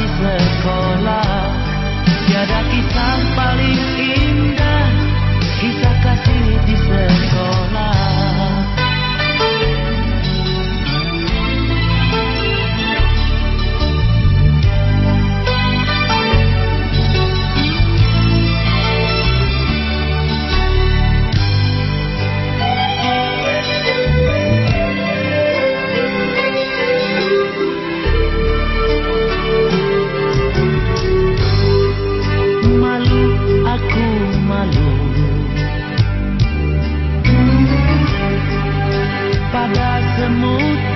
this last call 的目的。